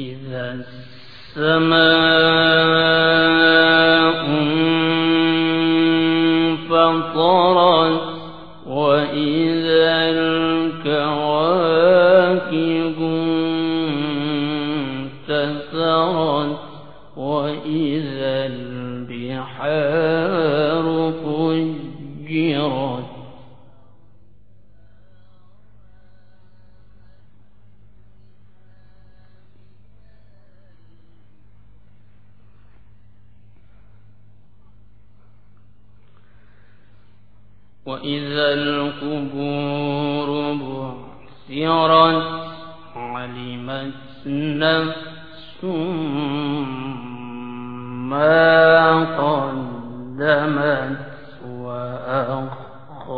إذا السماء وإذا القبور بعثرت علمت نفس ما قدمت وأخرت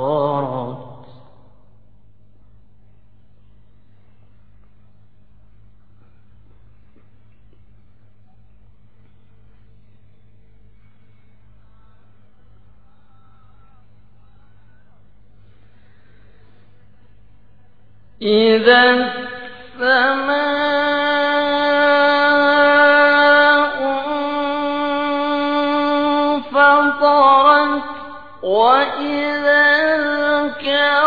إذا السماء انفطرت وإذا الكواكب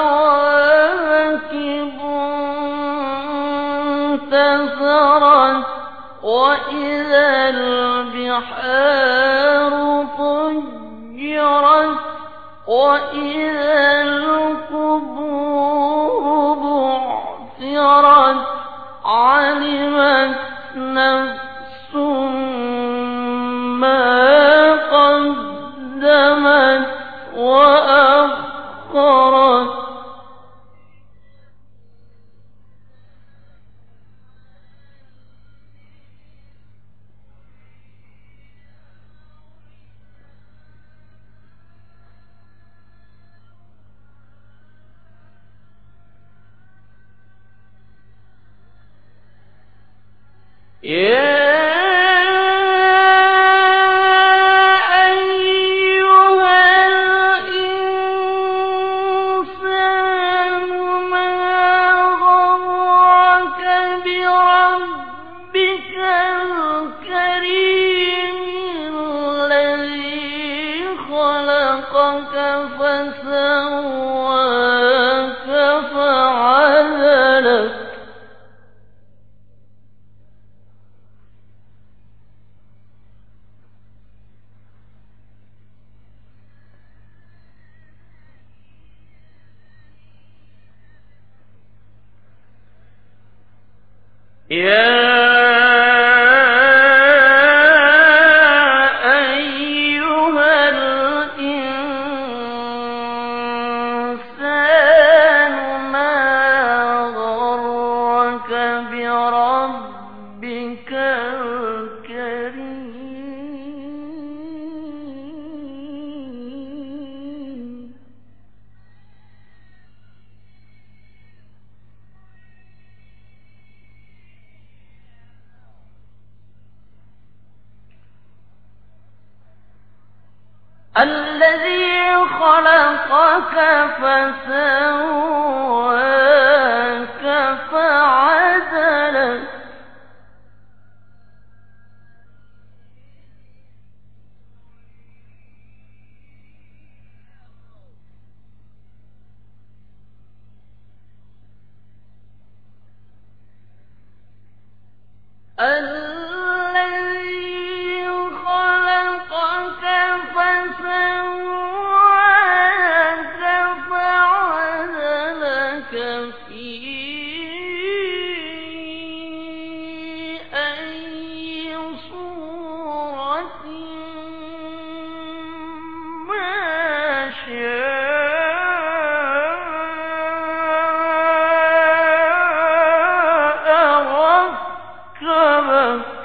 انتثرت وإذا البحار وإذا القبور علمت نفس يا يا الذي خلقك فسواك فعدلك. الذي ركبك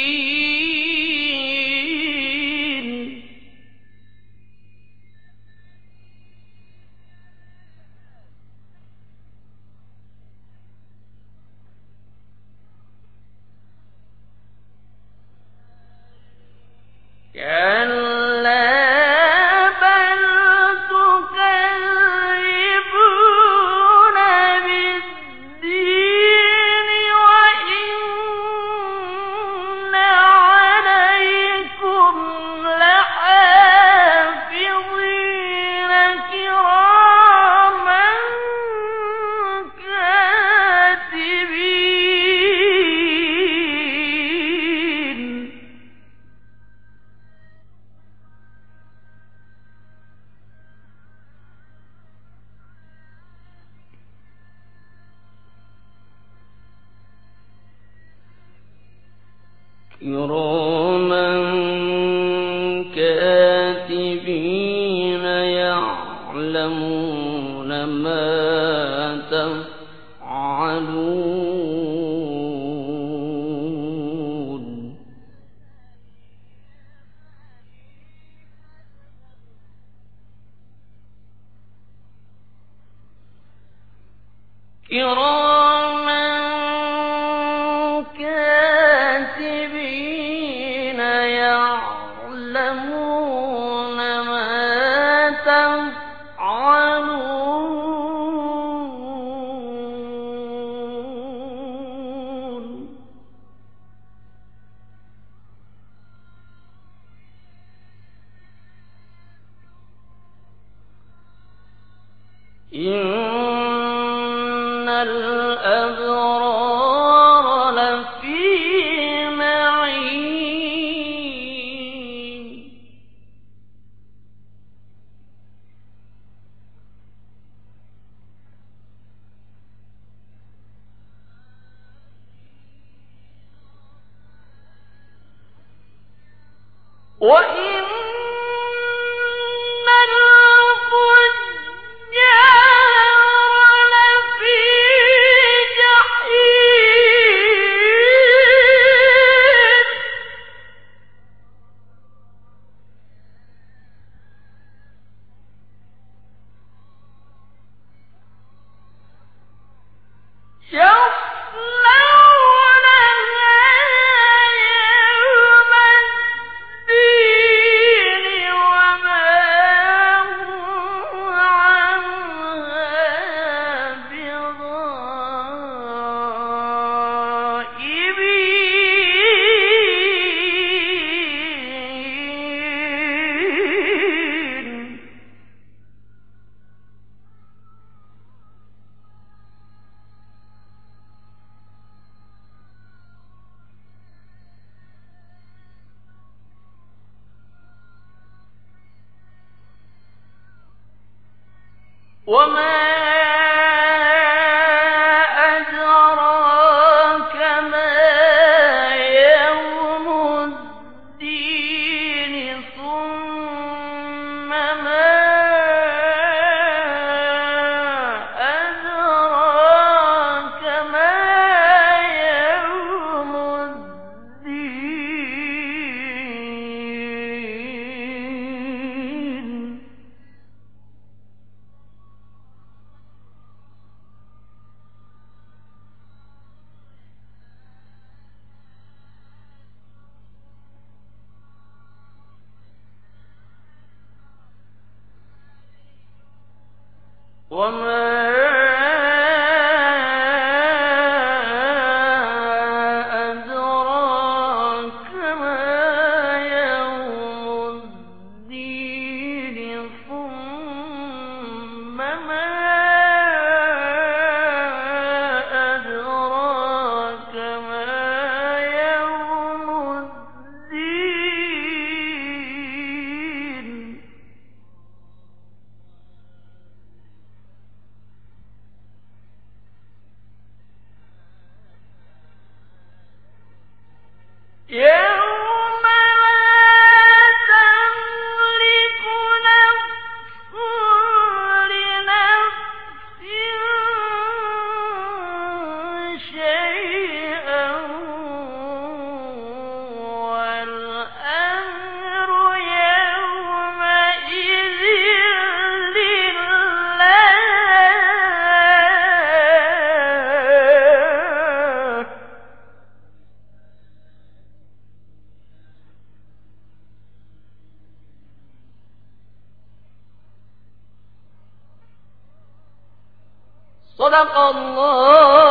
الكاتبين يعلمون ما تفعلون. كرام إن الأبرار لفي معين وإن 我们 وما صدق الله.